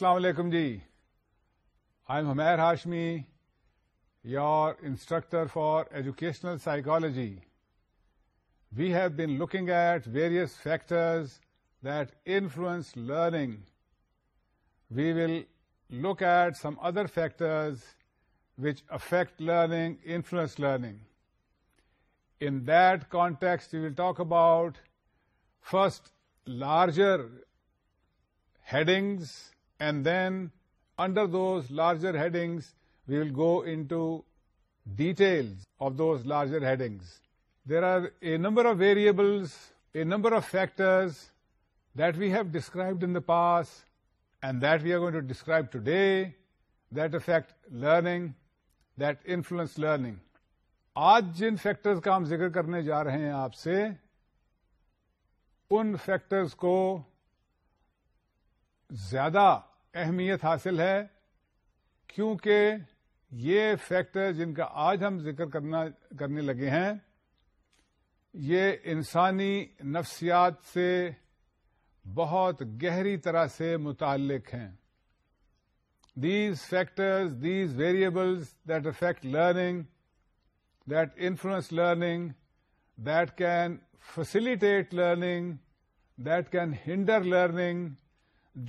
السلام علیکم جی I am Humair Hashmi your instructor for educational psychology we have been looking at various factors that influence learning we will look at some other factors which affect learning influence learning in that context we will talk about first larger headings and then under those larger headings we will go into detail of those larger headings there are a number of variables a number of factors that we have described in the past and that we are going to describe today that affect learning that influence learning آج جن factors کا ہم ذکر کرنے جا رہے ہیں آپ سے ان فیکٹرز کو زیادہ اہمیت حاصل ہے کیونکہ یہ فیکٹر جن کا آج ہم ذکر کرنا کرنے لگے ہیں یہ انسانی نفسیات سے بہت گہری طرح سے متعلق ہیں these factors these variables that affect learning that influence learning that can facilitate learning that can hinder learning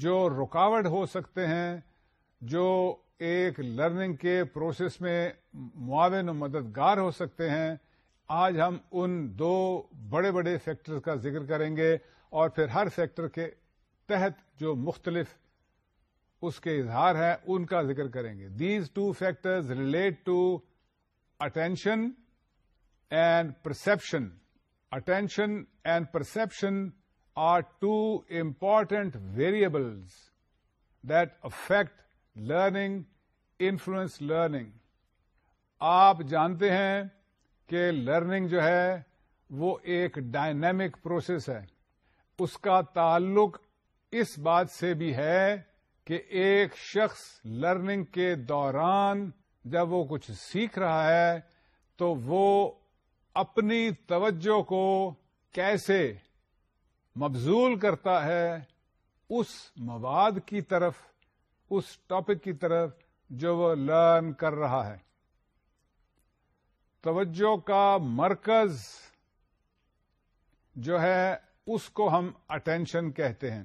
جو رکاوٹ ہو سکتے ہیں جو ایک لرننگ کے پروسیس میں معاون و مددگار ہو سکتے ہیں آج ہم ان دو بڑے بڑے فیکٹر کا ذکر کریں گے اور پھر ہر فیکٹر کے تحت جو مختلف اس کے اظہار ہیں ان کا ذکر کریں گے these two factors relate to attention and perception attention and perception are important variables that affect learning influence learning آپ جانتے ہیں کہ لرننگ جو ہے وہ ایک dynamic پروسیس ہے اس کا تعلق اس بات سے بھی ہے کہ ایک شخص لرننگ کے دوران جب وہ کچھ سیکھ رہا ہے تو وہ اپنی توجہ کو کیسے مبزول کرتا ہے اس مواد کی طرف اس ٹاپک کی طرف جو وہ لرن کر رہا ہے توجہ کا مرکز جو ہے اس کو ہم اٹینشن کہتے ہیں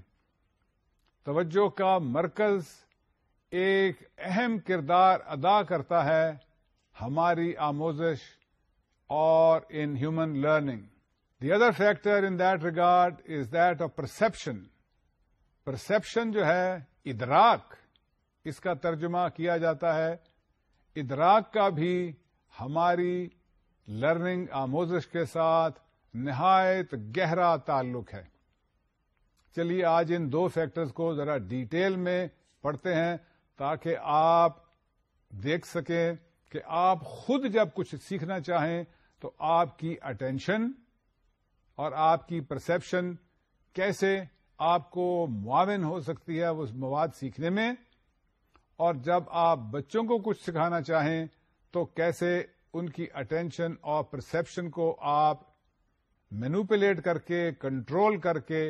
توجہ کا مرکز ایک اہم کردار ادا کرتا ہے ہماری آموزش اور in human learning the other factor in that regard is that of perception perception جو ہے ادراک اس کا ترجمہ کیا جاتا ہے ادراک کا بھی ہماری لرننگ آموزش کے ساتھ نہایت گہرا تعلق ہے چلیے آج ان دو فیکٹرز کو ذرا ڈیٹیل میں پڑھتے ہیں تاکہ آپ دیکھ سکیں کہ آپ خود جب کچھ سیکھنا چاہیں تو آپ کی اٹینشن اور آپ کی پرسپشن کیسے آپ کو معاون ہو سکتی ہے اس مواد سیکھنے میں اور جب آپ بچوں کو کچھ سکھانا چاہیں تو کیسے ان کی اٹینشن اور پرسپشن کو آپ مینوپولیٹ کر کے کنٹرول کر کے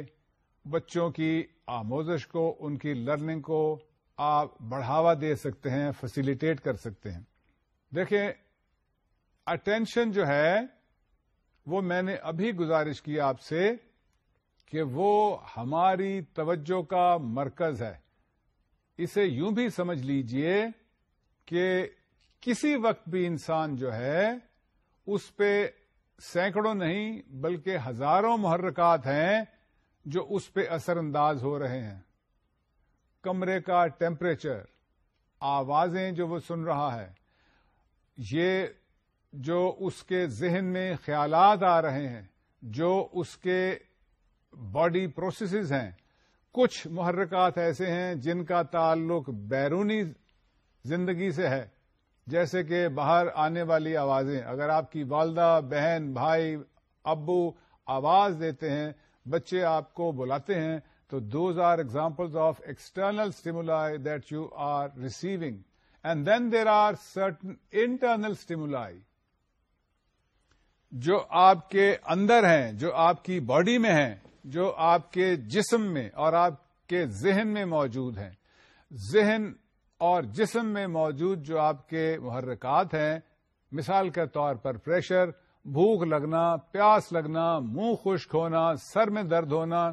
بچوں کی آموزش کو ان کی لرننگ کو آپ بڑھاوا دے سکتے ہیں فیسیلیٹیٹ کر سکتے ہیں دیکھیں اٹینشن جو ہے وہ میں نے ابھی گزارش کی آپ سے کہ وہ ہماری توجہ کا مرکز ہے اسے یوں بھی سمجھ لیجئے کہ کسی وقت بھی انسان جو ہے اس پہ سینکڑوں نہیں بلکہ ہزاروں محرکات ہیں جو اس پہ اثر انداز ہو رہے ہیں کمرے کا ٹیمپریچر آوازیں جو وہ سن رہا ہے یہ جو اس کے ذہن میں خیالات آ رہے ہیں جو اس کے باڈی پروسیسز ہیں کچھ محرکات ایسے ہیں جن کا تعلق بیرونی زندگی سے ہے جیسے کہ باہر آنے والی آوازیں اگر آپ کی والدہ بہن بھائی ابو آواز دیتے ہیں بچے آپ کو بلاتے ہیں تو those are examples of external stimuli that you are receiving and then there are certain internal stimuli جو آپ کے اندر ہیں جو آپ کی باڈی میں ہیں جو آپ کے جسم میں اور آپ کے ذہن میں موجود ہیں ذہن اور جسم میں موجود جو آپ کے محرکات ہیں مثال کے طور پر پریشر بھوک لگنا پیاس لگنا منہ خشک ہونا سر میں درد ہونا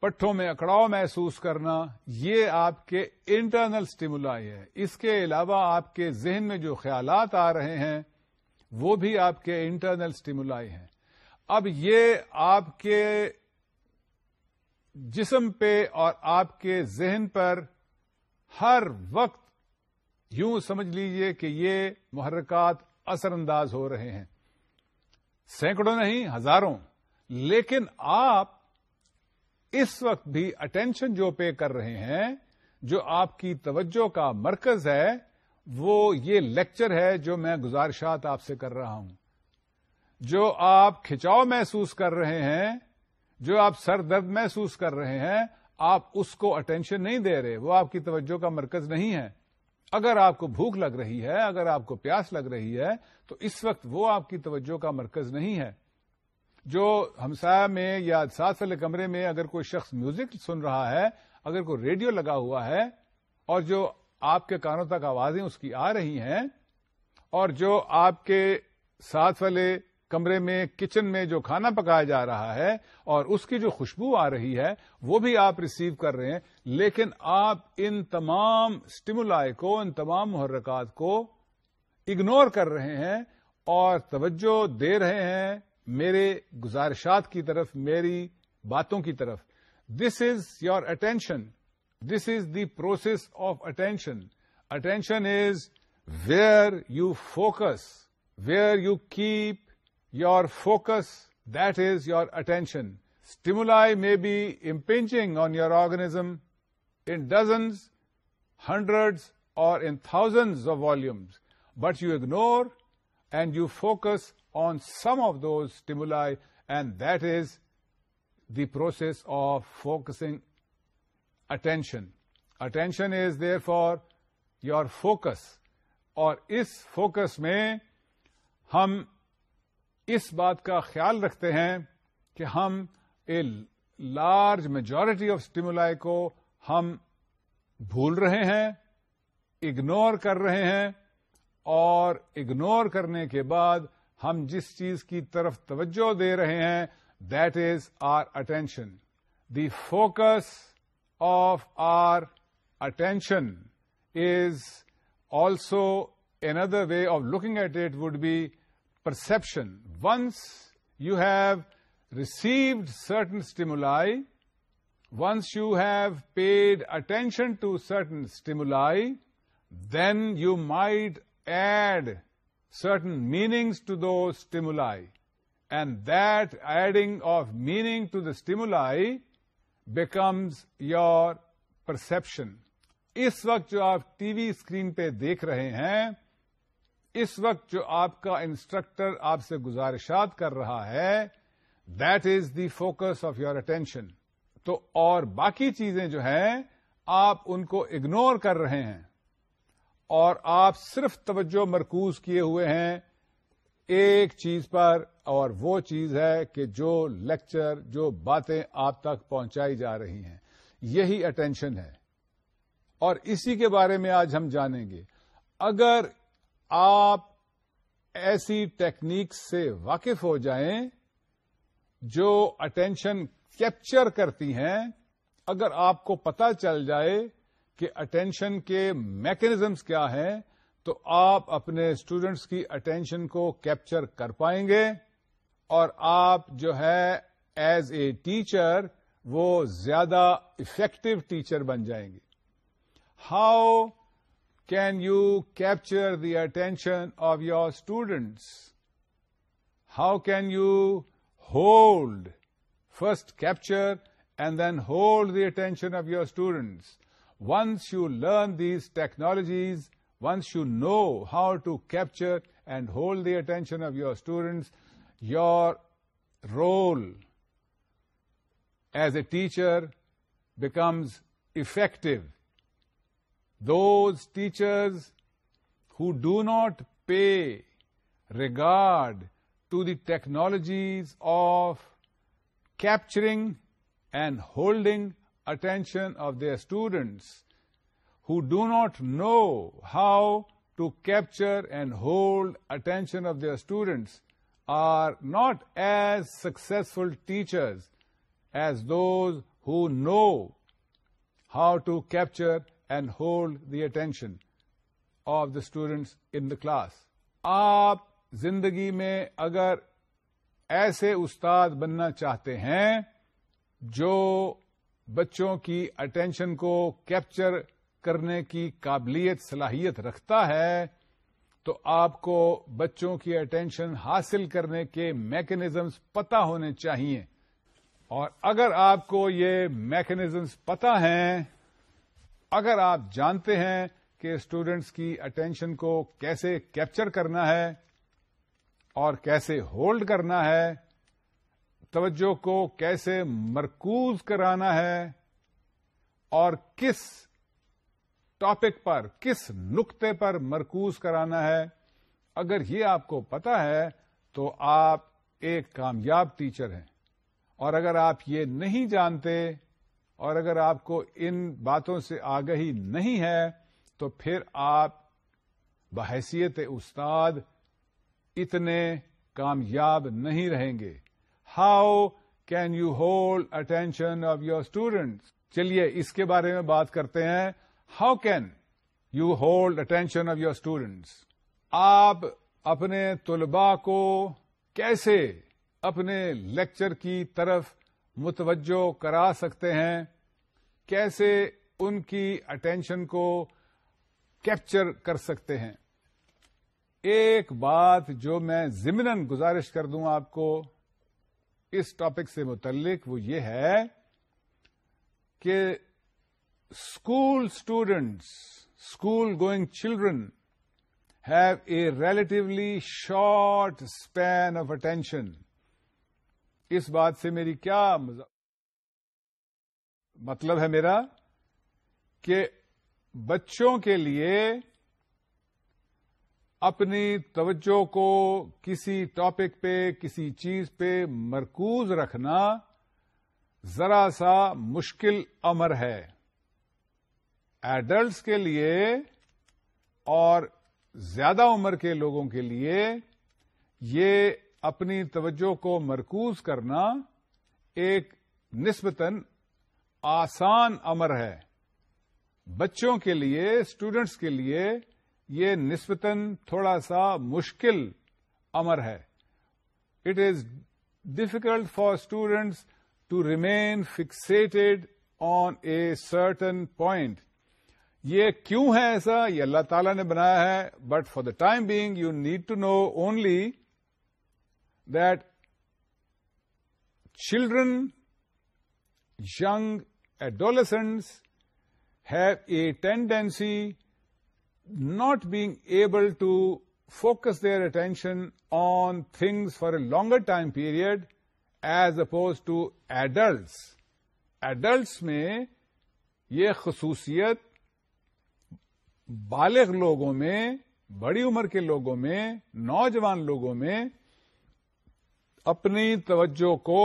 پٹھوں میں اکڑاؤ محسوس کرنا یہ آپ کے انٹرنل اسٹیمولا ہے اس کے علاوہ آپ کے ذہن میں جو خیالات آ رہے ہیں وہ بھی آپ کے انٹرنل اسٹیمولائی ہیں اب یہ آپ کے جسم پہ اور آپ کے ذہن پر ہر وقت یوں سمجھ لیجئے کہ یہ محرکات اثر انداز ہو رہے ہیں سینکڑوں نہیں ہزاروں لیکن آپ اس وقت بھی اٹینشن جو پے کر رہے ہیں جو آپ کی توجہ کا مرکز ہے وہ یہ لیکچر ہے جو میں گزارشات آپ سے کر رہا ہوں جو آپ کھچاؤ محسوس کر رہے ہیں جو آپ سر درد محسوس کر رہے ہیں آپ اس کو اٹینشن نہیں دے رہے وہ آپ کی توجہ کا مرکز نہیں ہے اگر آپ کو بھوک لگ رہی ہے اگر آپ کو پیاس لگ رہی ہے تو اس وقت وہ آپ کی توجہ کا مرکز نہیں ہے جو ہمسایہ میں یا سات والے کمرے میں اگر کوئی شخص میوزک سن رہا ہے اگر کوئی ریڈیو لگا ہوا ہے اور جو آپ کے کانوں تک آوازیں اس کی آ رہی ہیں اور جو آپ کے ساتھ والے کمرے میں کچن میں جو کھانا پکایا جا رہا ہے اور اس کی جو خوشبو آ رہی ہے وہ بھی آپ ریسیو کر رہے ہیں لیکن آپ ان تمام اسٹیمولا کو ان تمام محرکات کو اگنور کر رہے ہیں اور توجہ دے رہے ہیں میرے گزارشات کی طرف میری باتوں کی طرف this is your attention This is the process of attention. Attention is where you focus, where you keep your focus, that is your attention. Stimuli may be impinging on your organism in dozens, hundreds, or in thousands of volumes, but you ignore and you focus on some of those stimuli, and that is the process of focusing attention attention is there for your focus اور اس focus میں ہم اس بات کا خیال رکھتے ہیں کہ ہم a large majority of stimuli کو ہم بھول رہے ہیں اگنور کر رہے ہیں اور اگنور کرنے کے بعد ہم جس چیز کی طرف توجہ دے رہے ہیں that is our attention the focus of our attention is also another way of looking at it would be perception. Once you have received certain stimuli, once you have paid attention to certain stimuli, then you might add certain meanings to those stimuli. And that adding of meaning to the stimuli becomes your perception اس وقت جو آپ T V screen پہ دیکھ رہے ہیں اس وقت جو آپ کا انسٹرکٹر آپ سے گزارشات کر رہا ہے that is the focus of your attention تو اور باقی چیزیں جو ہیں آپ ان کو اگنور کر رہے ہیں اور آپ صرف توجہ مرکوز کیے ہوئے ہیں ایک چیز پر اور وہ چیز ہے کہ جو لیکچر جو باتیں آپ تک پہنچائی جا رہی ہیں یہی اٹینشن ہے اور اسی کے بارے میں آج ہم جانیں گے اگر آپ ایسی ٹیکنیک سے واقف ہو جائیں جو اٹینشن کیپچر کرتی ہیں اگر آپ کو پتہ چل جائے کہ اٹینشن کے میکنیزمس کیا ہیں تو آپ اپنے اسٹوڈینٹس کی اٹینشن کو کیپچر کر پائیں گے اور آپ جو ہے ایز اے ٹیچر وہ زیادہ افیکٹو ٹیچر بن جائیں گے how can you capture the attention of your students how can you hold first capture and then hold the attention of your students once you learn these technologies Once you know how to capture and hold the attention of your students, your role as a teacher becomes effective. Those teachers who do not pay regard to the technologies of capturing and holding attention of their students who do not know how to capture and hold attention of their students are not as successful teachers as those who know how to capture and hold the attention of the students in the class. آپ زندگی میں اگر ایسے استاد بننا چاہتے ہیں جو بچوں کی اٹینشن کو کیپچر کرنے کی قابلیت صلاحیت رکھتا ہے تو آپ کو بچوں کی اٹینشن حاصل کرنے کے میکنزمز پتہ ہونے چاہیے اور اگر آپ کو یہ میکنزمز پتہ ہیں اگر آپ جانتے ہیں کہ اسٹوڈینٹس کی اٹینشن کو کیسے کیپچر کرنا ہے اور کیسے ہولڈ کرنا ہے توجہ کو کیسے مرکوز کرانا ہے اور کس ٹاپک پر کس نقطے پر مرکوز کرانا ہے اگر یہ آپ کو پتا ہے تو آپ ایک کامیاب ٹیچر ہیں اور اگر آپ یہ نہیں جانتے اور اگر آپ کو ان باتوں سے آگہی نہیں ہے تو پھر آپ بحیثیت استاد اتنے کامیاب نہیں رہیں گے how can you hold attention of your students چلیے اس کے بارے میں بات کرتے ہیں how can you hold attention of your students آپ اپنے طلباء کو کیسے اپنے لیکچر کی طرف متوجہ کرا سکتے ہیں کیسے ان کی اٹینشن کو کیپچر کر سکتے ہیں ایک بات جو میں ضمن گزارش کر دوں آپ کو اس ٹاپک سے متعلق وہ یہ ہے کہ school students school going children have a relatively short span of attention اس بات سے میری کیا مطلب ہے میرا کہ بچوں کے لیے اپنی توجہ کو کسی ٹاپک پہ کسی چیز پہ مرکوز رکھنا ذرا سا مشکل امر ہے ایڈلٹس کے لیے اور زیادہ عمر کے لوگوں کے لیے یہ اپنی توجہ کو مرکوز کرنا ایک نسبتاً آسان امر ہے بچوں کے لیے اسٹوڈینٹس کے لیے یہ نسبتاً تھوڑا سا مشکل امر ہے it is difficult for students to remain fixated on a certain point یہ کیوں ہے ایسا یہ اللہ تعالیٰ نے بنایا ہے but for the time being you need to know only that children young adolescents have a tendency not being able to focus their attention on things for a longer time period as opposed to adults adults میں یہ خصوصیت بالغ لوگوں میں بڑی عمر کے لوگوں میں نوجوان لوگوں میں اپنی توجہ کو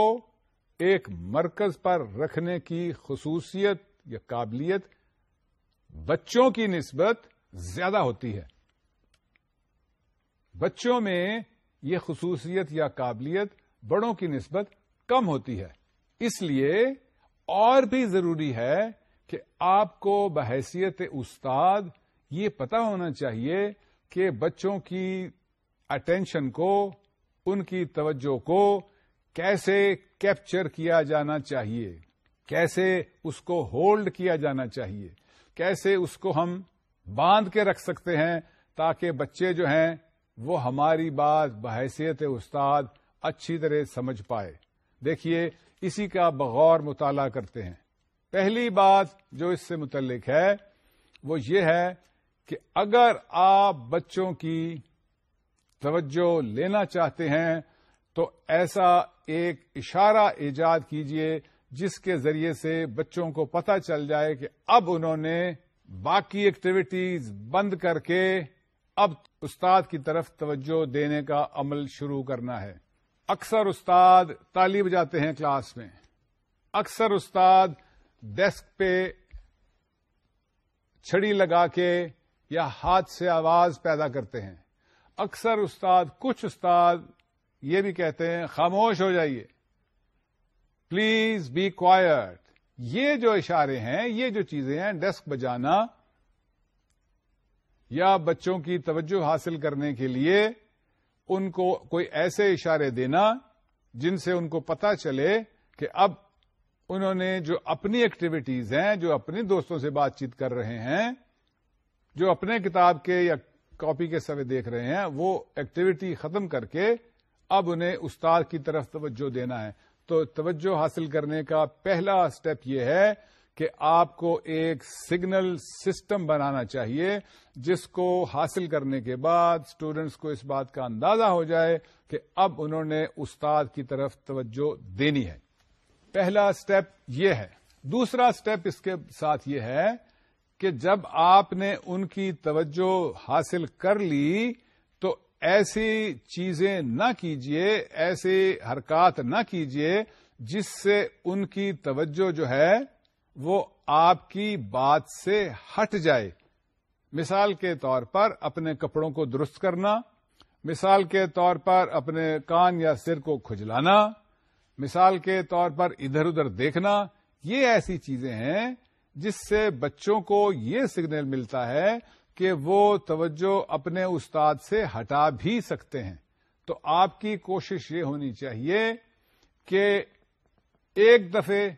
ایک مرکز پر رکھنے کی خصوصیت یا قابلیت بچوں کی نسبت زیادہ ہوتی ہے بچوں میں یہ خصوصیت یا قابلیت بڑوں کی نسبت کم ہوتی ہے اس لیے اور بھی ضروری ہے کہ آپ کو بحیثیت استاد یہ پتا ہونا چاہیے کہ بچوں کی اٹینشن کو ان کی توجہ کو کیسے کیپچر کیا جانا چاہیے کیسے اس کو ہولڈ کیا جانا چاہیے کیسے اس کو ہم باندھ کے رکھ سکتے ہیں تاکہ بچے جو ہیں وہ ہماری بات بحیثیت استاد اچھی طرح سمجھ پائے دیکھیے اسی کا بغور مطالعہ کرتے ہیں پہلی بات جو اس سے متعلق ہے وہ یہ ہے کہ اگر آپ بچوں کی توجہ لینا چاہتے ہیں تو ایسا ایک اشارہ ایجاد کیجئے جس کے ذریعے سے بچوں کو پتہ چل جائے کہ اب انہوں نے باقی ایکٹیویٹیز بند کر کے اب استاد کی طرف توجہ دینے کا عمل شروع کرنا ہے اکثر استاد تالی بجاتے ہیں کلاس میں اکثر استاد ڈیسک پہ چھڑی لگا کے یا ہاتھ سے آواز پیدا کرتے ہیں اکثر استاد کچھ استاد یہ بھی کہتے ہیں خاموش ہو جائیے پلیز بی کوائٹ یہ جو اشارے ہیں یہ جو چیزیں ہیں ڈیسک بجانا یا بچوں کی توجہ حاصل کرنے کے لیے ان کو کوئی ایسے اشارے دینا جن سے ان کو پتا چلے کہ اب انہوں نے جو اپنی ایکٹیویٹیز ہیں جو اپنے دوستوں سے بات چیت کر رہے ہیں جو اپنے کتاب کے یا کاپی کے سوے دیکھ رہے ہیں وہ ایکٹیویٹی ختم کر کے اب انہیں استاد کی طرف توجہ دینا ہے تو توجہ حاصل کرنے کا پہلا اسٹیپ یہ ہے کہ آپ کو ایک سگنل سسٹم بنانا چاہیے جس کو حاصل کرنے کے بعد اسٹوڈینٹس کو اس بات کا اندازہ ہو جائے کہ اب انہوں نے استاد کی طرف توجہ دینی ہے پہلا اسٹیپ یہ ہے دوسرا اسٹیپ اس کے ساتھ یہ ہے کہ جب آپ نے ان کی توجہ حاصل کر لی تو ایسی چیزیں نہ کیجیے ایسی حرکات نہ کیجیے جس سے ان کی توجہ جو ہے وہ آپ کی بات سے ہٹ جائے مثال کے طور پر اپنے کپڑوں کو درست کرنا مثال کے طور پر اپنے کان یا سر کو کھجلانا مثال کے طور پر ادھر ادھر دیکھنا یہ ایسی چیزیں ہیں جس سے بچوں کو یہ سگنل ملتا ہے کہ وہ توجہ اپنے استاد سے ہٹا بھی سکتے ہیں تو آپ کی کوشش یہ ہونی چاہیے کہ ایک دفعے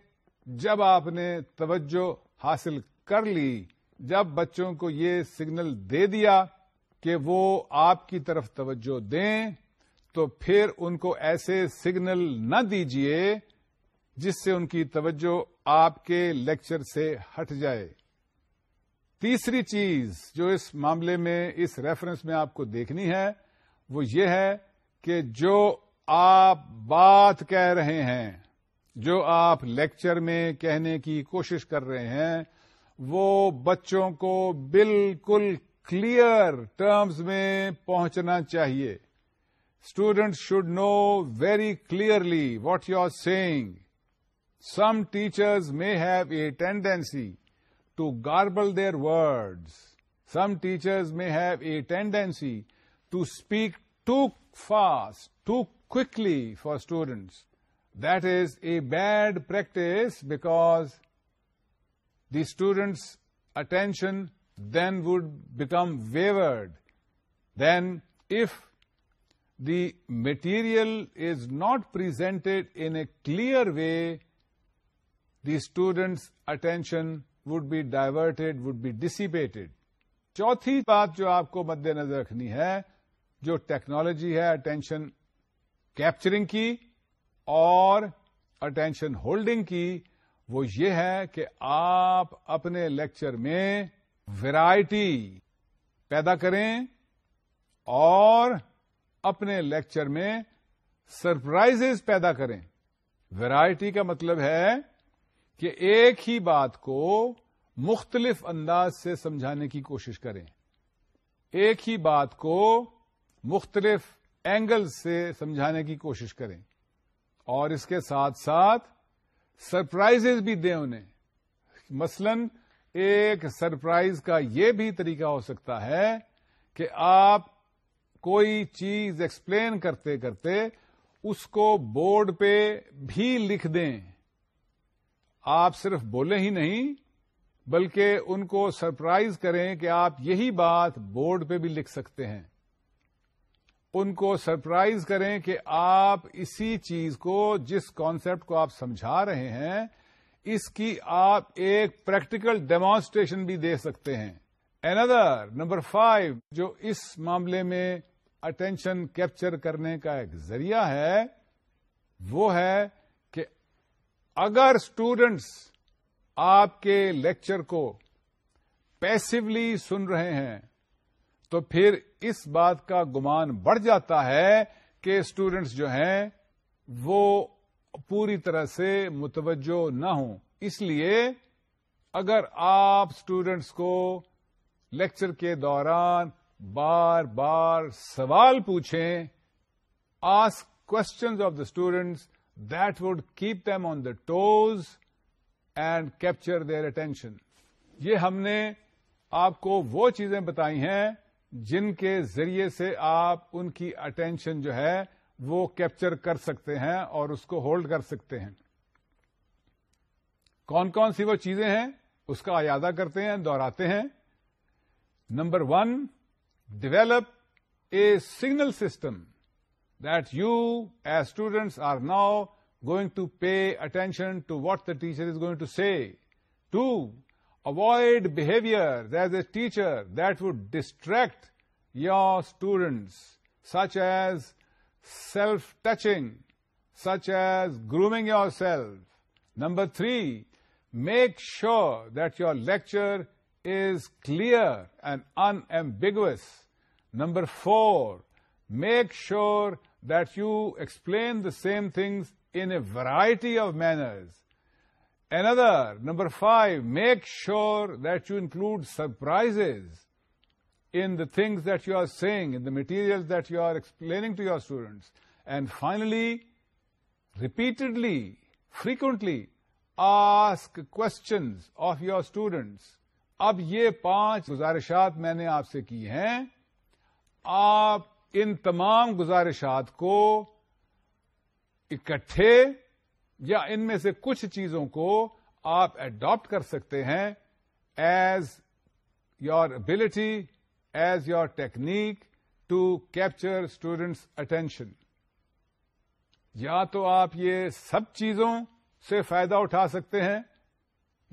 جب آپ نے توجہ حاصل کر لی جب بچوں کو یہ سگنل دے دیا کہ وہ آپ کی طرف توجہ دیں تو پھر ان کو ایسے سگنل نہ دیجیے جس سے ان کی توجہ آپ کے لیکچر سے ہٹ جائے تیسری چیز جو اس معاملے میں اس ریفرنس میں آپ کو دیکھنی ہے وہ یہ ہے کہ جو آپ بات کہہ رہے ہیں جو آپ لیکچر میں کہنے کی کوشش کر رہے ہیں وہ بچوں کو بالکل کلیئر ٹرمز میں پہنچنا چاہیے student should know very clearly what you are seeing Some teachers may have a tendency to garble their words. Some teachers may have a tendency to speak too fast, too quickly for students. That is a bad practice because the students' attention then would become wavered. Then, if the material is not presented in a clear way, the students attention would be diverted would be dissipated چوتھی بات جو آپ کو مد نظر رکھنی ہے جو ٹیکنالوجی ہے اٹینشن کیپچرنگ کی اور اٹینشن ہولڈنگ کی وہ یہ ہے کہ آپ اپنے لیکچر میں ویرائٹی پیدا کریں اور اپنے لیکچر میں سرپرائز پیدا کریں ویرائٹی کا مطلب ہے کہ ایک ہی بات کو مختلف انداز سے سمجھانے کی کوشش کریں ایک ہی بات کو مختلف اینگل سے سمجھانے کی کوشش کریں اور اس کے ساتھ ساتھ سرپرائز بھی دیں انہیں مثلا ایک سرپرائز کا یہ بھی طریقہ ہو سکتا ہے کہ آپ کوئی چیز ایکسپلین کرتے کرتے اس کو بورڈ پہ بھی لکھ دیں آپ صرف بولیں ہی نہیں بلکہ ان کو سرپرائز کریں کہ آپ یہی بات بورڈ پہ بھی لکھ سکتے ہیں ان کو سرپرائز کریں کہ آپ اسی چیز کو جس کانسیپٹ کو آپ سمجھا رہے ہیں اس کی آپ ایک پریکٹیکل ڈیمانسٹریشن بھی دے سکتے ہیں اندر نمبر فائیو جو اس معاملے میں اٹینشن کیپچر کرنے کا ایک ذریعہ ہے وہ ہے اگر اسٹوڈینٹس آپ کے لیکچر کو پیسولی سن رہے ہیں تو پھر اس بات کا گمان بڑھ جاتا ہے کہ اسٹوڈینٹس جو ہیں وہ پوری طرح سے متوجہ نہ ہوں اس لیے اگر آپ اسٹوڈینٹس کو لیکچر کے دوران بار بار سوال پوچھیں ask questions of the students that would keep them on the toes and capture their attention یہ ہم نے آپ کو وہ چیزیں بتائی ہیں جن کے ذریعے سے آپ ان کی اٹینشن جو ہے وہ کیپچر کر سکتے ہیں اور اس کو ہولڈ کر سکتے ہیں کون کون سی وہ چیزیں ہیں اس کا اعادہ کرتے ہیں دہراتے ہیں number one develop a signal system that you as students are now going to pay attention to what the teacher is going to say. 2. Avoid behavior as a teacher that would distract your students, such as self-touching, such as grooming yourself. Number 3, make sure that your lecture is clear and unambiguous. Number 4, make sure that you explain the same things in a variety of manners and other number five make sure that you include surprise in the things that you are saying in the material that you are explaining to your students and finally repeatedly frequently ask questions of your students اب یہ پانچ گزارشات میں نے آپ سے کی ہیں آپ ان تمام گزارشات کو اکٹھے یا ان میں سے کچھ چیزوں کو آپ ایڈاپٹ کر سکتے ہیں as your ability as your technique to capture students attention یا تو آپ یہ سب چیزوں سے فائدہ اٹھا سکتے ہیں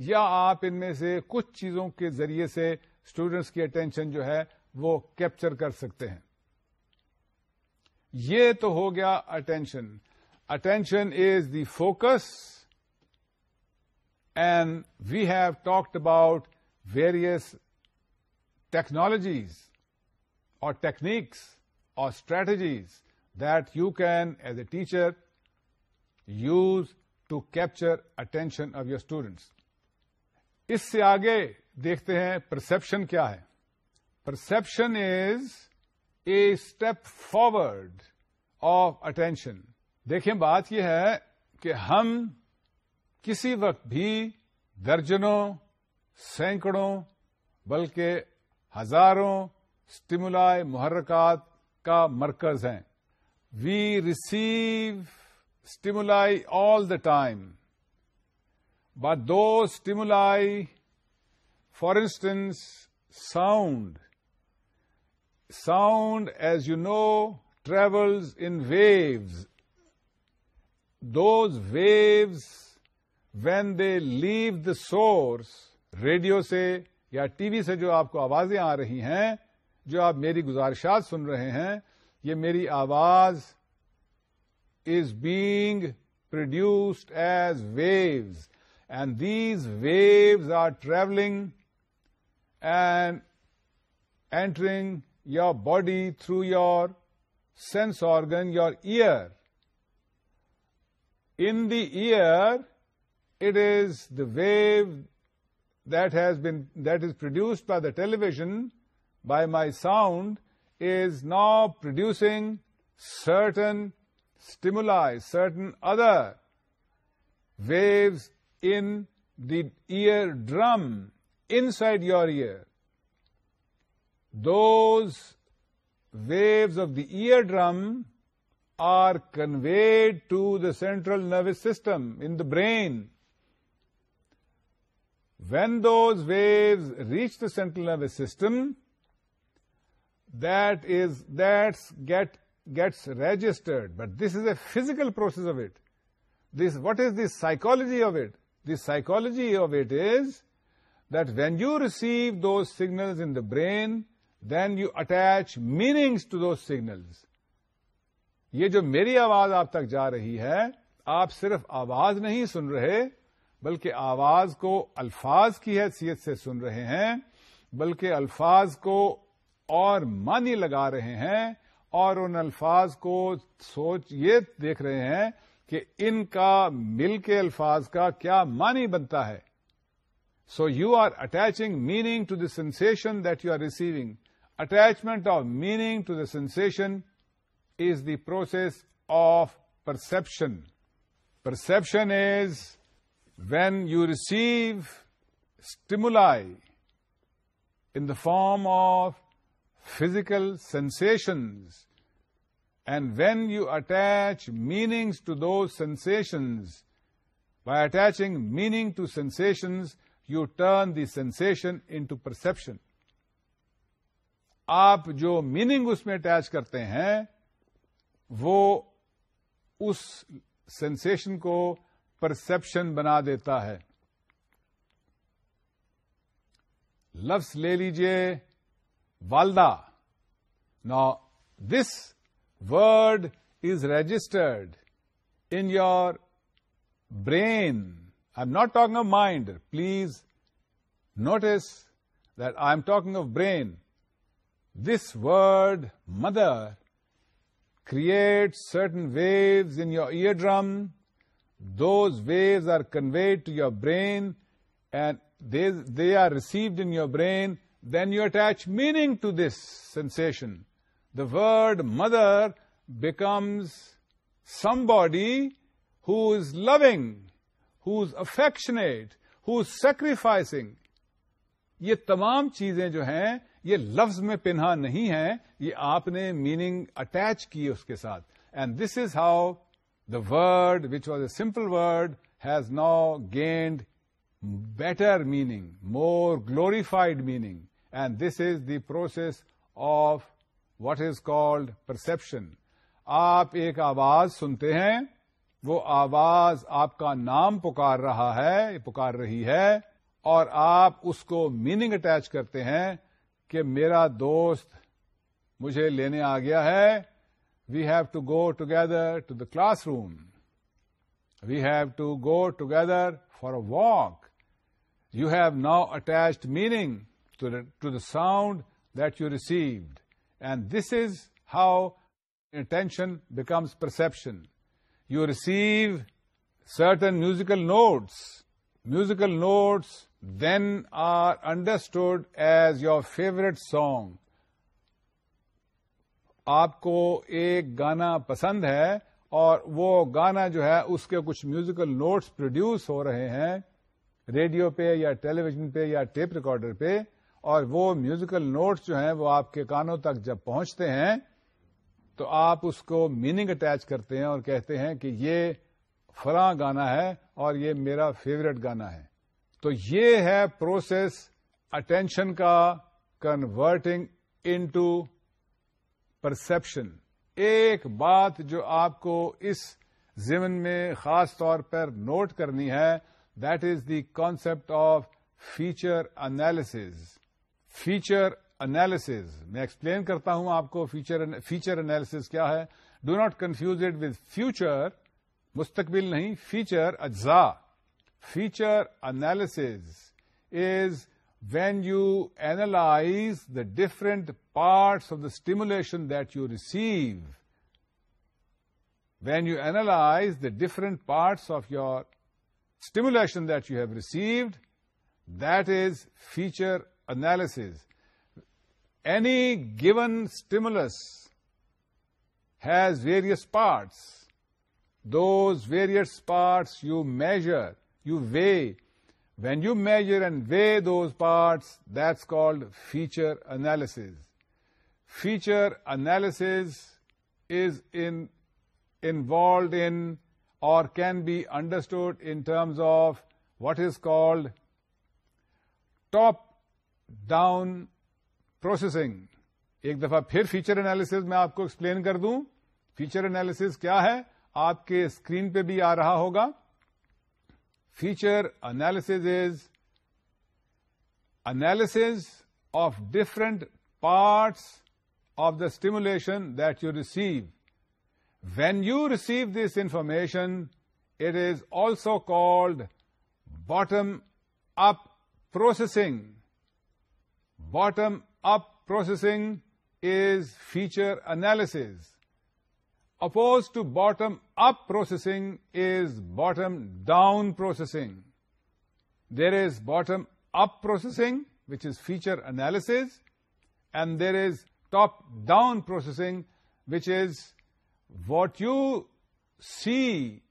یا آپ ان میں سے کچھ چیزوں کے ذریعے سے اسٹوڈنٹس کی اٹینشن جو ہے وہ کیپچر کر سکتے ہیں یہ تو ہو گیا attention attention is the focus and we have talked about various technologies اور ٹیکنیکس اور strategies that you can as a teacher use to capture attention of your students اس سے آگے دیکھتے ہیں پرسپشن کیا ہے perception is a step forward of attention دیکھیں بات یہ ہے کہ ہم کسی وقت بھی درجنوں سینکڑوں بلکہ ہزاروں اسٹیمولا محرکات کا مرکز ہیں we receive stimuli all the time but two stimuli for instance sound sound as you know travels in waves those waves when they leave the source radio سے یا ٹی وی سے جو آپ کو آوازیں آ رہی ہیں جو آپ میری گزارشات سن رہے ہیں یہ میری آواز is being produced as waves and these waves are travelling and entering your body through your sense organ, your ear. In the ear, it is the wave that is produced by the television, by my sound, is now producing certain stimuli, certain other waves in the eardrum, inside your ear those waves of the eardrum are conveyed to the central nervous system in the brain. When those waves reach the central nervous system, that gets registered. But this is a physical process of it. What is the psychology of it? The psychology of it is that when you receive those signals in the brain, then you attach meanings to those signals یہ جو میری آواز آپ تک جا رہی ہے آپ صرف آواز نہیں سن رہے بلکہ آواز کو الفاظ کی حیثیت سے سن رہے ہیں بلکہ الفاظ کو اور مانی لگا رہے ہیں اور ان الفاظ کو سوچ یہ دیکھ رہے ہیں کہ ان کا مل کے الفاظ کا کیا مانی بنتا ہے so you are attaching meaning to the sensation that you are receiving Attachment of meaning to the sensation is the process of perception. Perception is when you receive stimuli in the form of physical sensations, and when you attach meanings to those sensations, by attaching meaning to sensations, you turn the sensation into perception. آپ جو meaning اس میں attach کرتے ہیں وہ اس سینسن کو perception بنا دیتا ہے لفظ لے لیجیے والدہ نا this word is registered in your brain I am not talking mind please notice that I am talking of brain this word mother create certain waves in your eardrum those waves are conveyed to your brain they are received in your brain then you attach meaning to this sensation the word mother becomes somebody who is loving who is affectionate who's sacrificing یہ تمام چیزیں جو ہیں یہ لفظ میں پنہا نہیں ہے یہ آپ نے میننگ اٹیچ کی اس کے ساتھ and this is how the word which was a simple word has now gained better meaning more glorified meaning and this is the process of what is called perception آپ ایک آواز سنتے ہیں وہ آواز آپ کا نام پکار رہا ہے پکار رہی ہے اور آپ اس کو میننگ اٹیچ کرتے ہیں کہ میرا دوست مجھے لینے آ گیا ہے we have to go together to the classroom we have to go together for a walk you have now attached meaning to the sound that you received and this is how attention becomes perception you receive certain musical notes musical notes understood as your favourite song آپ کو ایک گانا پسند ہے اور وہ گانا جو ہے اس کے کچھ میوزیکل نوٹس پروڈیوس ہو رہے ہیں ریڈیو پہ یا ٹیلی ویژن پہ یا ٹیپ ریکارڈر پہ اور وہ میوزیکل نوٹس جو ہیں وہ آپ کے کانوں تک جب پہنچتے ہیں تو آپ اس کو میننگ اٹیچ کرتے ہیں اور کہتے ہیں کہ یہ فلاں گانا ہے اور یہ میرا فیوریٹ گانا ہے تو یہ ہے پروسیس اٹینشن کا کنورٹنگ انٹو پرسپشن ایک بات جو آپ کو اس زمن میں خاص طور پر نوٹ کرنی ہے that is the concept of feature analysis feature analysis میں ایکسپلین کرتا ہوں آپ کو فیچر فیچر انالس کیا ہے do not confuse it with future مستقبل نہیں فیچر اجزا Feature analysis is when you analyze the different parts of the stimulation that you receive. When you analyze the different parts of your stimulation that you have received, that is feature analysis. Any given stimulus has various parts. Those various parts you measure you weigh when you measure and weigh those parts that's called feature analysis feature analysis is involved in or can be understood in terms of what is called top down processing ایک دفعہ پھر feature analysis میں آپ کو explain کر دوں feature analysis کیا ہے آپ کے اسکرین پہ بھی آ رہا ہوگا Feature analysis is analysis of different parts of the stimulation that you receive. When you receive this information, it is also called bottom-up processing. Bottom-up processing is feature analysis opposed to bottom-up processing is bottom-down processing. There is bottom-up processing, which is feature analysis, and there is top-down processing, which is what you see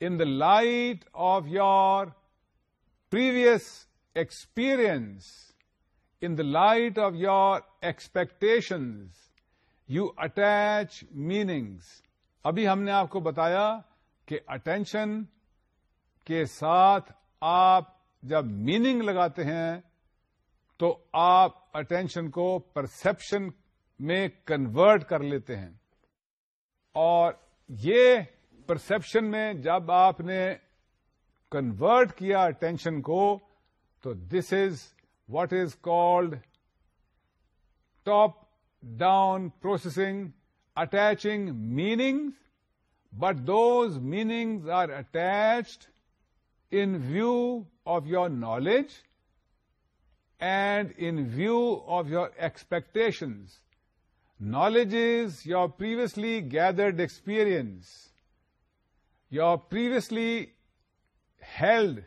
in the light of your previous experience, in the light of your expectations, you attach meanings ابھی ہم نے آپ کو بتایا کہ attention کے ساتھ آپ جب میننگ لگاتے ہیں تو آپ اٹینشن کو پرسپشن میں کنورٹ کر لیتے ہیں اور یہ پرسپشن میں جب آپ نے کنورٹ کیا اٹینشن کو تو this is what is called top down processing, attaching meanings, but those meanings are attached in view of your knowledge and in view of your expectations. Knowledge is your previously gathered experience, your previously held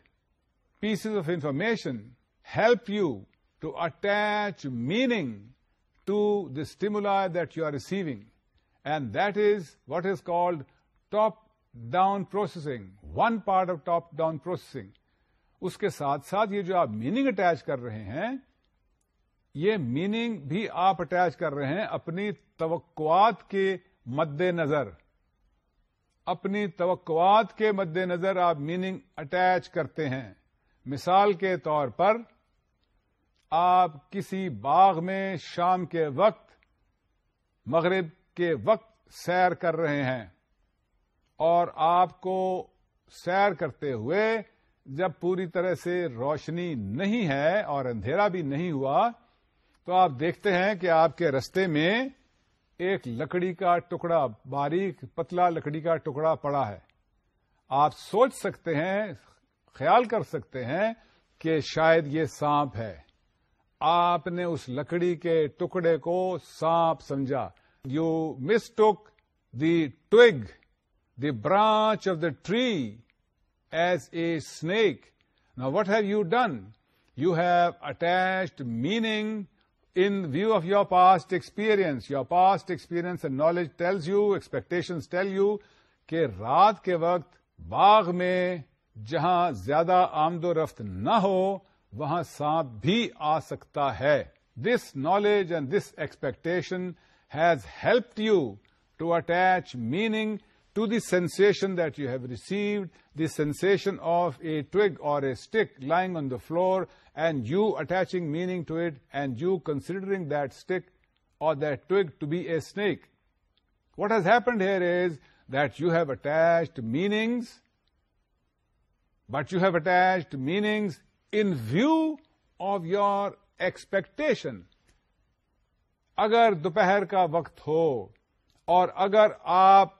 pieces of information help you to attach meaning to the stimuli that you are receiving and that is what is called top down processing one part of top down processing اس کے ساتھ ساتھ یہ جو آپ meaning attach کر رہے ہیں یہ میننگ بھی آپ اٹیچ کر رہے ہیں اپنی توقعات کے مد نظر اپنی توقعات کے مد نظر آپ میننگ اٹیچ کرتے ہیں مثال کے طور پر آپ کسی باغ میں شام کے وقت مغرب کے وقت سیر کر رہے ہیں اور آپ کو سیر کرتے ہوئے جب پوری طرح سے روشنی نہیں ہے اور اندھیرا بھی نہیں ہوا تو آپ دیکھتے ہیں کہ آپ کے رستے میں ایک لکڑی کا ٹکڑا باریک پتلا لکڑی کا ٹکڑا پڑا ہے آپ سوچ سکتے ہیں خیال کر سکتے ہیں کہ شاید یہ سانپ ہے آپ نے اس لکڑی کے ٹکڑے کو سانپ سمجھا you mistook the twig the branch of the tree as a snake نا what have you done you have attached meaning in view of your past experience your past experience and knowledge tells you expectation tell you کہ رات کے وقت باغ میں جہاں زیادہ آمد و رفت نہ ہو وہاں سانپ بھی آ سکتا ہے this knowledge and this expectation has helped you to attach meaning to the sensation that you have received the sensation of a twig or a stick lying on the floor and you attaching meaning to it and you considering that stick or that twig to be a snake what has happened here is that you have attached meanings but you have attached meanings in view of your expectation اگر دوپہر کا وقت ہو اور اگر آپ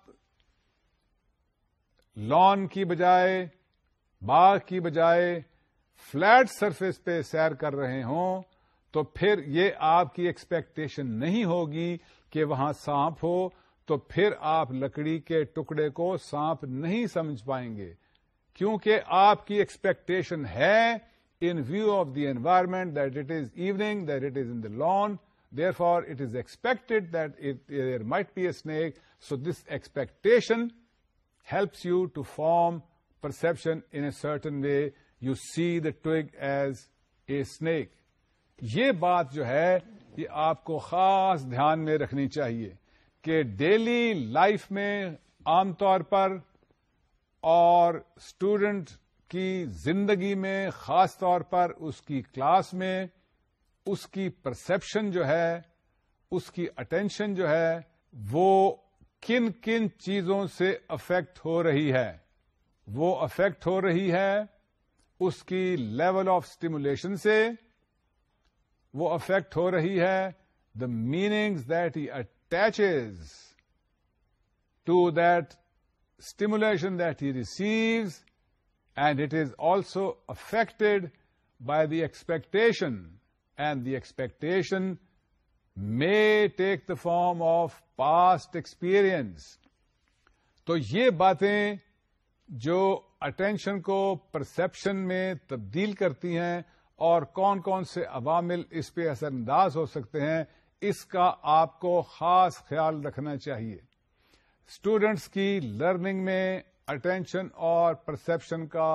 lawn کی بجائے باغ کی بجائے فلیٹ سرفیس پہ سیر کر رہے ہوں تو پھر یہ آپ کی ایکسپیکٹیشن نہیں ہوگی کہ وہاں سانپ ہو تو پھر آپ لکڑی کے ٹکڑے کو سانپ نہیں سمجھ پائیں گے کیونکہ آپ کی ایکسپیکٹیشن ہے in view of the environment that it is evening, that it is in the lawn. Therefore, it is expected that it, there might be a snake. So this expectation helps you to form perception in a certain way. You see the twig as a snake. یہ بات جو ہے یہ آپ کو خاص دھیان میں رکھنی چاہیے کہ ڈیلی لائف میں عام طور پر اور اسٹوڈنٹ کی زندگی میں خاص طور پر اس کی کلاس میں اس کی پرسپشن جو ہے اس کی اٹینشن جو ہے وہ کن کن چیزوں سے افیکٹ ہو رہی ہے وہ افیکٹ ہو رہی ہے اس کی لیول آف اسٹیمولیشن سے وہ افیکٹ ہو رہی ہے the meanings that he attach to that stimulation that he receives and it is also affected by the expectation and the expectation may take the form of past experience تو یہ باتیں جو attention کو perception میں تبدیل کرتی ہیں اور کون کون سے عوامل اس پہ اثر انداز ہو سکتے ہیں اس کا آپ کو خاص خیال رکھنا چاہیے اسٹوڈینٹس کی لرننگ میں اٹینشن اور پرسپشن کا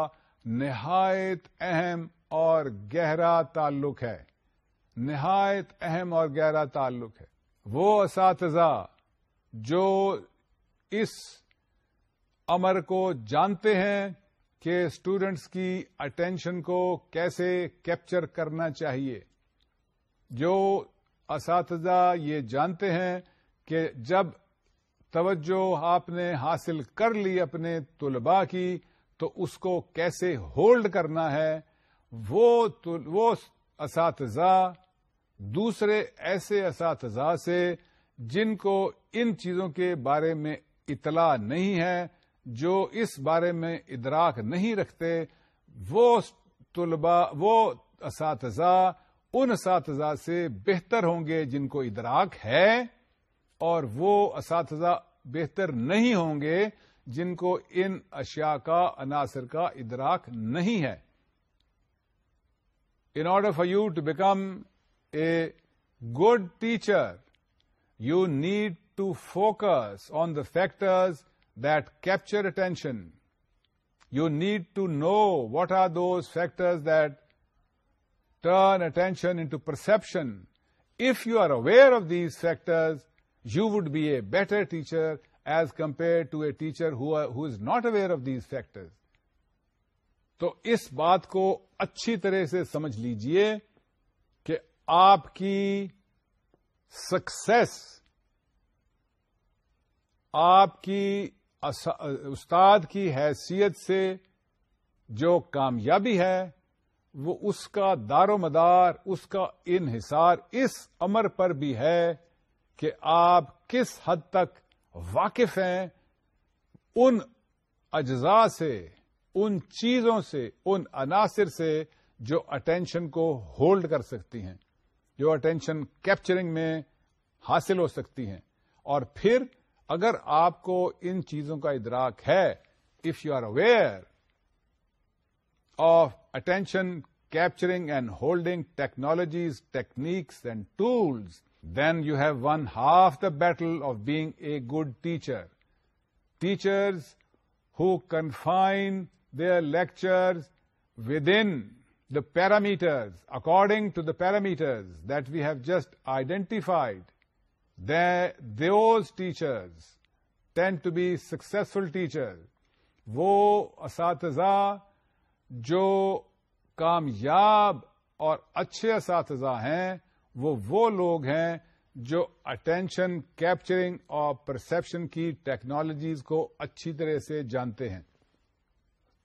نہایت اہم اور گہرا تعلق ہے نہایت اہم اور گہرا تعلق ہے وہ اساتذہ جو اس امر کو جانتے ہیں کہ اسٹوڈینٹس کی اٹینشن کو کیسے کیپچر کرنا چاہیے جو اساتذہ یہ جانتے ہیں کہ جب توجہ آپ نے حاصل کر لی اپنے طلباء کی تو اس کو کیسے ہولڈ کرنا ہے وہ وہ اساتذہ دوسرے ایسے اساتذہ سے جن کو ان چیزوں کے بارے میں اطلاع نہیں ہے جو اس بارے میں ادراک نہیں رکھتے وہ طلبا وہ اساتذہ ان اساتذہ سے بہتر ہوں گے جن کو ادراک ہے اور وہ اساتذہ بہتر نہیں ہوں گے جن کو ان اشیاء کا عناصر کا ادراک نہیں ہے in order for you to become a good teacher you need to focus on the factors that capture attention you need to know what are those factors that turn attention into perception if you are aware of these factors you would be a better teacher as compared to a teacher who, are, who is not aware of these factors. تو اس بات کو اچھی طرح سے سمجھ لیجئے کہ آپ کی سکسیس آپ کی استاد کی حیثیت سے جو کامیابی ہے وہ اس کا دار و مدار اس کا انحصار اس امر پر بھی ہے کہ آپ کس حد تک واقف ہیں ان اجزاء سے ان چیزوں سے ان عناصر سے جو اٹینشن کو ہولڈ کر سکتی ہیں جو اٹینشن کیپچرنگ میں حاصل ہو سکتی ہیں اور پھر اگر آپ کو ان چیزوں کا ادراک ہے if you are aware of attention capturing and holding technologies techniques and tools then you have won half the battle of being a good teacher teachers refine their lectures within the parameters according to the parameters that we have just identified then these teachers tend to be successful teacher وہ اساتذہ جو کامیاب اور اچھے اساتذہ ہیں وہ وہ لوگ ہیں جو اٹینشن کیپچرنگ اور پرسپشن کی ٹیکنالوجیز کو اچھی طرح سے جانتے ہیں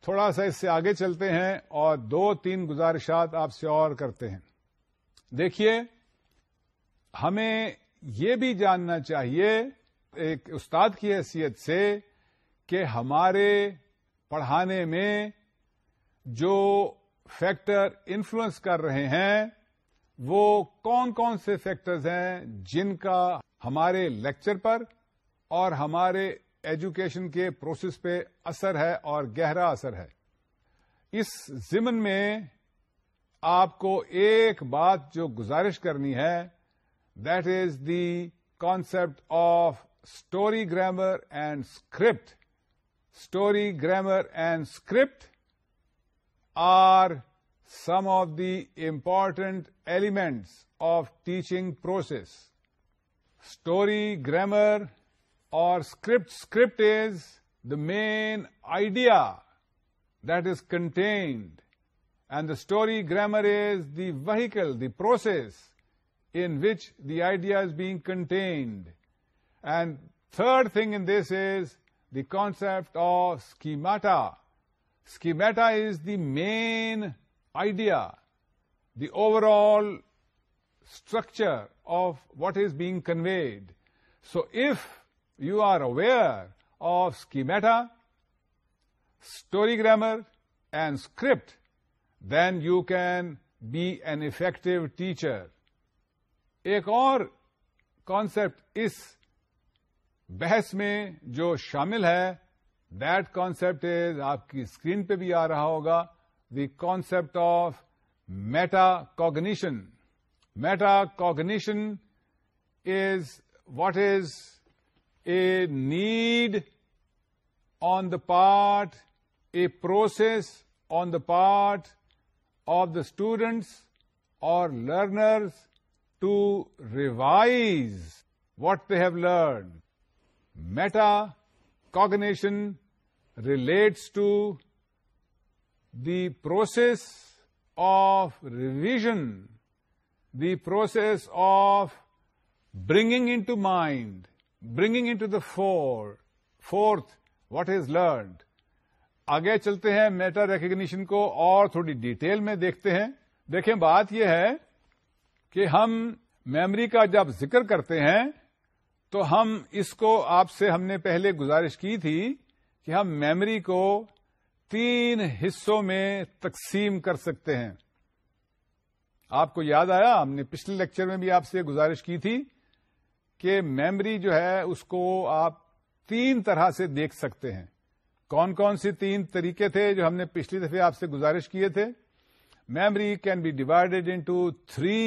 تھوڑا سا اس سے آگے چلتے ہیں اور دو تین گزارشات آپ سے اور کرتے ہیں دیکھیے ہمیں یہ بھی جاننا چاہیے ایک استاد کی حیثیت سے کہ ہمارے پڑھانے میں جو فیکٹر انفلوئنس کر رہے ہیں وہ کون کون سے فیکٹرز ہیں جن کا ہمارے لیکچر پر اور ہمارے ایجوکیشن کے پروسیس پہ اثر ہے اور گہرا اثر ہے اس زمن میں آپ کو ایک بات جو گزارش کرنی ہے that is the concept of story grammar and script story grammar and script are some of the important elements of teaching process. Story, grammar, or script. Script is the main idea that is contained, and the story, grammar is the vehicle, the process in which the idea is being contained. And third thing in this is the concept of schemata. Schemata is the main idea the overall structure of what is being conveyed so if you are aware of schemata story grammar and script then you can be an effective teacher ایک اور concept اس بحث میں جو شامل ہے that concept is آپ کی اسکرین پہ بھی آ رہا ہوگا the concept of metacognition. Metacognition is what is a need on the part, a process on the part of the students or learners to revise what they have learned. Metacognition relates to the process of revision, the process of bringing into mind, bringing into the fore, forth what is learned. آگے چلتے ہیں meta recognition کو اور تھوڑی detail میں دیکھتے ہیں دیکھیں بات یہ ہے کہ ہم میمری کا جب ذکر کرتے ہیں تو ہم اس کو آپ سے ہم نے پہلے گزارش کی تھی کہ ہم میمری کو تین حصوں میں تقسیم کر سکتے ہیں آپ کو یاد آیا ہم نے پچھلے لیکچر میں بھی آپ سے گزارش کی تھی کہ میمری جو ہے اس کو آپ تین طرح سے دیکھ سکتے ہیں کون کون سے تین طریقے تھے جو ہم نے پچھلی دفعہ آپ سے گزارش کیے تھے memory can be divided into three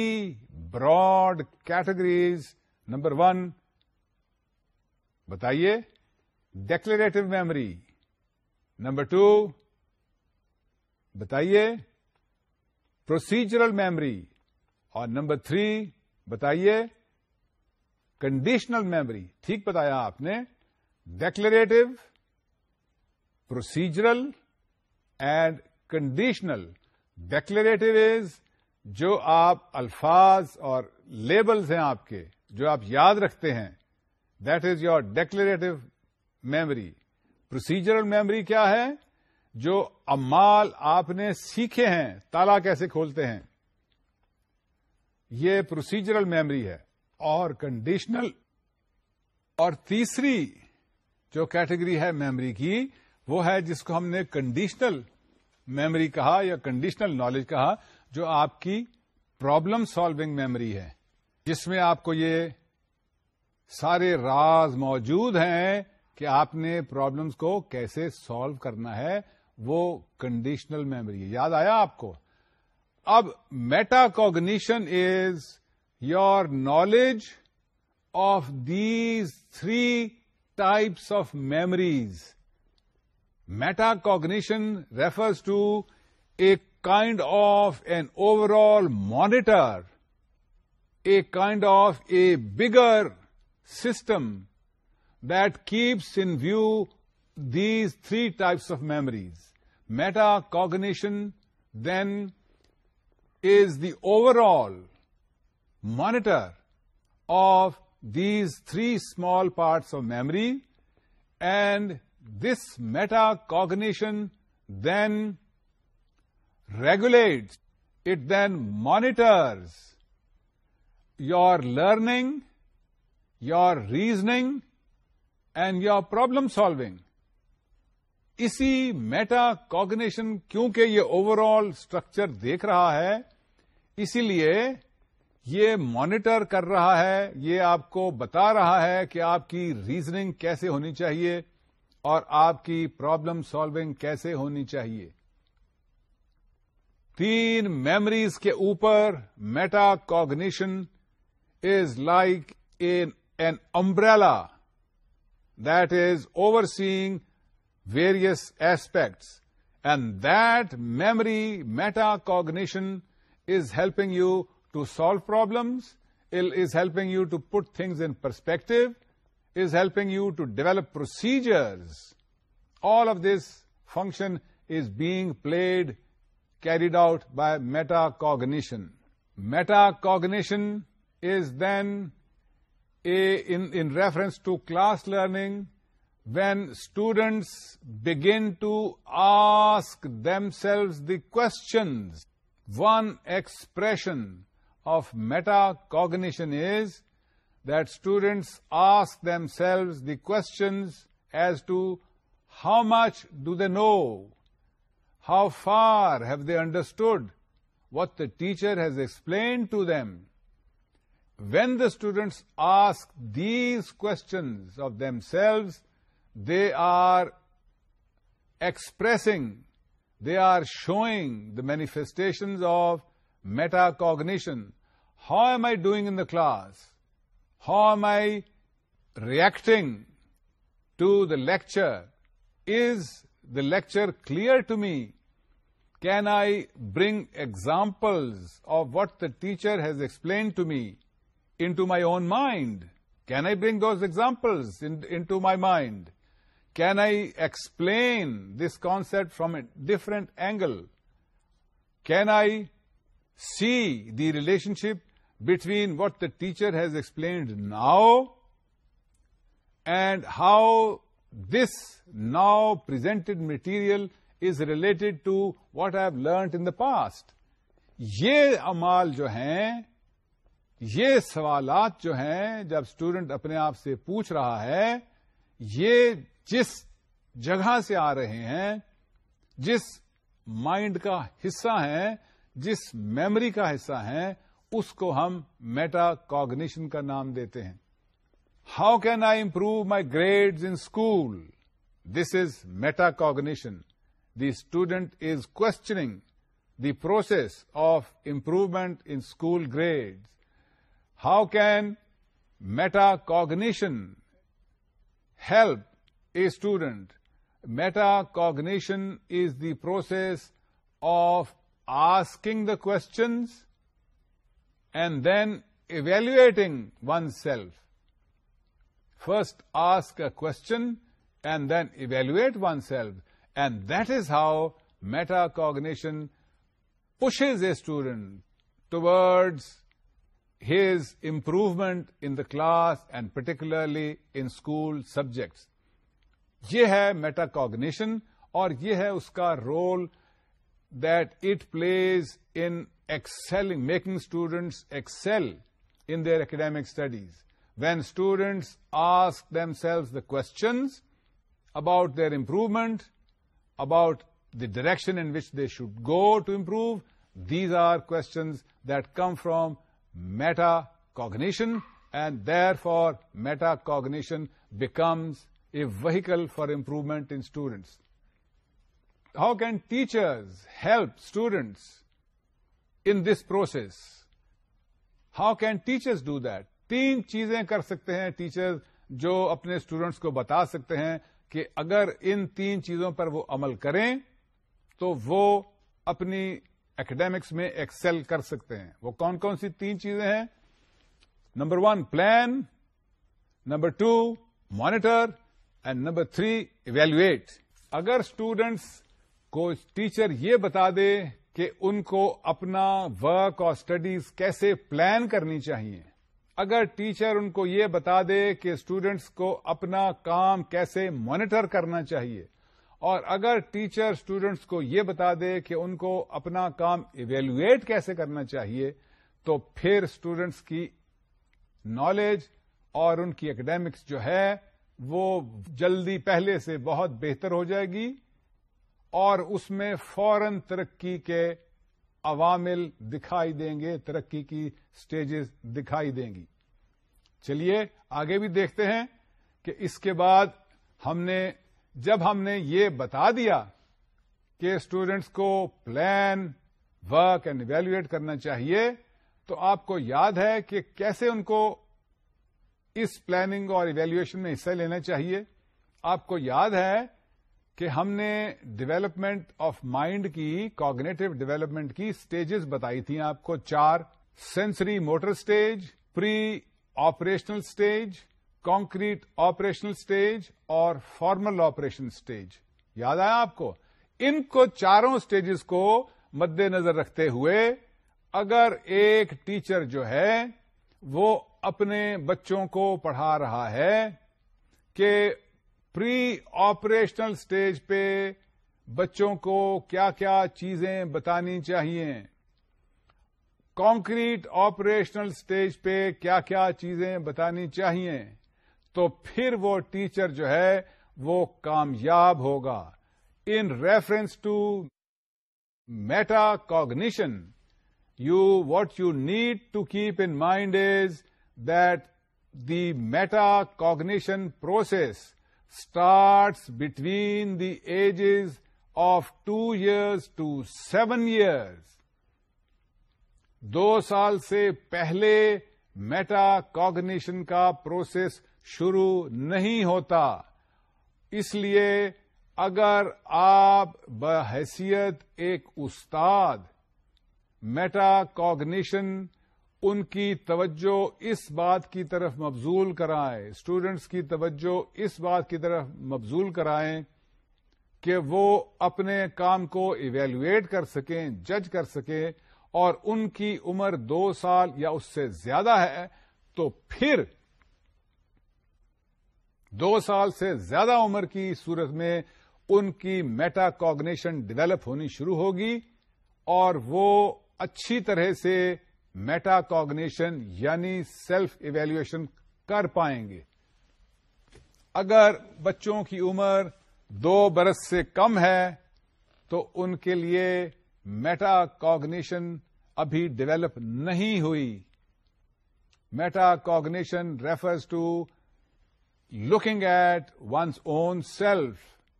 broad categories number one بتائیے ڈیکلریٹو میمری نمبر ٹو بتائیے پروسیجرل میمری اور نمبر تھری بتائیے کنڈیشنل میمری ٹھیک بتایا آپ نے declarative procedural and conditional declarative is جو آپ الفاظ اور لیبلز ہیں آپ کے جو آپ یاد رکھتے ہیں that is your declarative memory procedural memory کیا ہے جو امال آپ نے سیکھے ہیں تالا کیسے کھولتے ہیں یہ پروسیجرل میمری ہے اور کنڈیشنل اور تیسری جو کیٹیگری ہے میمری کی وہ ہے جس کو ہم نے کنڈیشنل میمری کہا یا کنڈیشنل نالج کہا جو آپ کی پرابلم سالوگ میمری ہے جس میں آپ کو یہ سارے راز موجود ہیں کہ آپ نے پرابلمس کو کیسے سالو کرنا ہے وہ کنڈیشنل ہے یاد آیا آپ کو اب metacognition is your knowledge of these three types of memories metacognition refers to a kind of an overall monitor a kind of a bigger system that keeps in view these three types of memories. Metacognition then is the overall monitor of these three small parts of memory, and this metacognition then regulates, it then monitors your learning, your reasoning, and your problem solving اسی metacognition کیونکہ یہ over all structure دیکھ رہا ہے اسی لیے یہ monitor کر رہا ہے یہ آپ کو بتا رہا ہے کہ آپ کی ریزننگ کیسے ہونی چاہیے اور آپ کی پرابلم سالوگ کیسے ہونی چاہیے تین میمریز کے اوپر metacognition is like an an umbrella that is overseeing various aspects, and that memory, metacognition, is helping you to solve problems, it is helping you to put things in perspective, is helping you to develop procedures. All of this function is being carried out by metacognition. Metacognition is then in reference to class learning, when students begin to ask themselves the questions. One expression of metacognition is that students ask themselves the questions as to how much do they know, how far have they understood what the teacher has explained to them, when the students ask these questions of themselves, they are expressing, they are showing the manifestations of metacognition. How am I doing in the class? How am I reacting to the lecture? Is the lecture clear to me? Can I bring examples of what the teacher has explained to me? Into my own mind can I bring those examples into my mind can I explain this concept from a different angle can I see the relationship between what the teacher has explained now and how this now presented material is related to what I have learned in the past یہ امال جو ہیں یہ سوالات جو ہیں جب student اپنے آپ سے پوچھ رہا ہے یہ جس جگہ سے آ رہے ہیں جس مائنڈ کا حصہ ہیں جس میموری کا حصہ ہیں اس کو ہم میٹا کاگنیشن کا نام دیتے ہیں how can I improve my grades in school this is metacognition the student is questioning the process of improvement in school grades How can metacognition help a student? Metacognition is the process of asking the questions and then evaluating oneself. First ask a question and then evaluate oneself. And that is how metacognition pushes a student towards he is improvement in the class and particularly in school subjects یہ ہے metacognition اور یہ ہے اس کا role that it plays انسل making students excel in their academic studies when students ask themselves the questions about their improvement about the direction in which they should go to improve these are questions that come from metacognition and therefore metacognition becomes a vehicle for improvement in students how can teachers help students in this process how can teachers do that تین چیزیں کر سکتے ہیں teachers جو اپنے students کو بتا سکتے ہیں کہ اگر ان تین چیزوں پر وہ عمل کریں تو وہ اپنی اکیڈیمکس میں ایکسل کر سکتے ہیں وہ کون کون سی تین چیزیں ہیں number one plan number two monitor and number three evaluate اگر اسٹوڈینٹس کو ٹیچر یہ بتا دے کہ ان کو اپنا ورک اور اسٹڈیز کیسے پلان کرنی چاہیے اگر ٹیچر ان کو یہ بتا دے کہ اسٹوڈینٹس کو اپنا کام کیسے مانیٹر کرنا چاہیے اور اگر ٹیچر اسٹوڈینٹس کو یہ بتا دے کہ ان کو اپنا کام ایویلویٹ کیسے کرنا چاہیے تو پھر اسٹوڈینٹس کی نالج اور ان کی اکڈیمکس جو ہے وہ جلدی پہلے سے بہت بہتر ہو جائے گی اور اس میں فوراً ترقی کے عوامل دکھائی دیں گے ترقی کی سٹیجز دکھائی دیں گی چلیے آگے بھی دیکھتے ہیں کہ اس کے بعد ہم نے جب ہم نے یہ بتا دیا کہ اسٹوڈینٹس کو پلان ورک اینڈ ایویلویٹ کرنا چاہیے تو آپ کو یاد ہے کہ کیسے ان کو اس پلاننگ اور ایویلویشن میں حصہ لینا چاہیے آپ کو یاد ہے کہ ہم نے ڈیولپمنٹ آف مائنڈ کی کوگنیٹو ڈیویلپمنٹ کی سٹیجز بتائی تھیں آپ کو چار sensory motor stage preoperational stage concrete operational stage اور فارمل آپریشن اسٹیج یاد آیا آپ کو ان کو چاروں اسٹیجز کو مد نظر رکھتے ہوئے اگر ایک ٹیچر جو ہے وہ اپنے بچوں کو پڑھا رہا ہے کہ پری آپریشنل اسٹیج پہ بچوں کو کیا کیا چیزیں بتانی چاہیے کانکریٹ آپریشنل اسٹیج پہ کیا کیا چیزیں بتانی چاہیے تو پھر وہ ٹیچر جو ہے وہ کامیاب ہوگا in reference to metacognition you what you need to keep in mind is that the metacognition process starts between the ages of two years to seven years دو سال سے پہلے میٹا کاگنیشن کا پروسیس شروع نہیں ہوتا اس لیے اگر آپ بحیثیت ایک استاد میٹا کاگنیشن ان کی توجہ اس بات کی طرف مبزول کرائیں اسٹوڈنٹس کی توجہ اس بات کی طرف مبزول کرائیں کہ وہ اپنے کام کو ایویلویٹ کر سکیں جج کر سکیں اور ان کی عمر دو سال یا اس سے زیادہ ہے تو پھر دو سال سے زیادہ عمر کی صورت میں ان کی میٹا کاگنیشن ڈیولپ ہونی شروع ہوگی اور وہ اچھی طرح سے میٹا کاگنیشن یعنی سیلف ایویلویشن کر پائیں گے اگر بچوں کی عمر دو برس سے کم ہے تو ان کے لیے میٹا کاگنیشن ابھی ڈیولپ نہیں ہوئی metacognition refers to looking at one's own self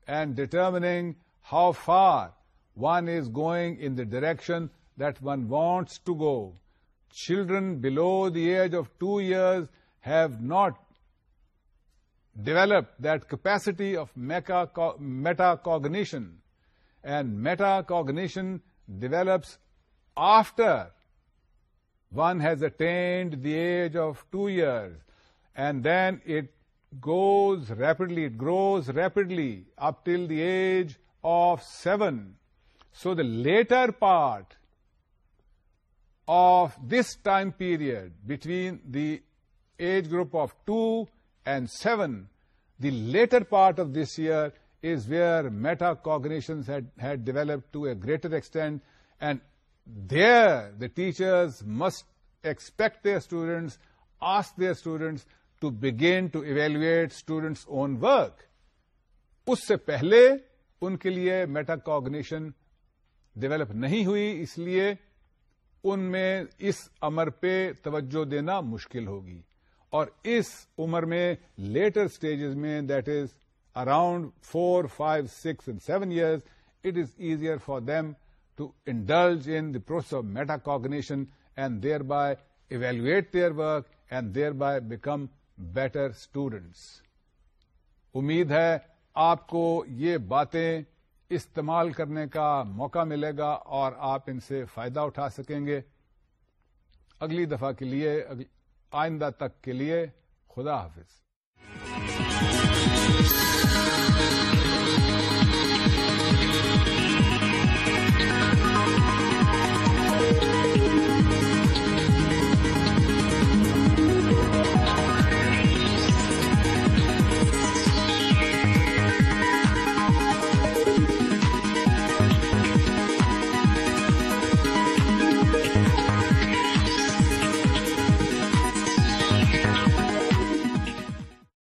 and determining how far one is going in the direction that one wants to go. Children below the age of 2 years have not developed that capacity of metacognition, and metacognition develops after one has attained the age of 2 years, and then it goes rapidly, it grows rapidly up till the age of 7. So the later part of this time period between the age group of 2 and 7, the later part of this year is where metacognitions had developed to a greater extent, and there the teachers must expect their students, ask their students to begin to evaluate students own work اس سے پہلے ان کے لیے metacognition develop نہیں ہوئی اس لیے ان میں اس امر پہ توجہ دینا مشکل ہوگی اور اس عمر میں لیٹر اسٹیجز میں that is around four five six and seven years it is easier for them to indulge in the process of metacognition and thereby evaluate their work and thereby become better students امید ہے آپ کو یہ باتیں استعمال کرنے کا موقع ملے گا اور آپ ان سے فائدہ اٹھا سکیں گے اگلی دفعہ کے لیے آئندہ تک کے لیے خدا حافظ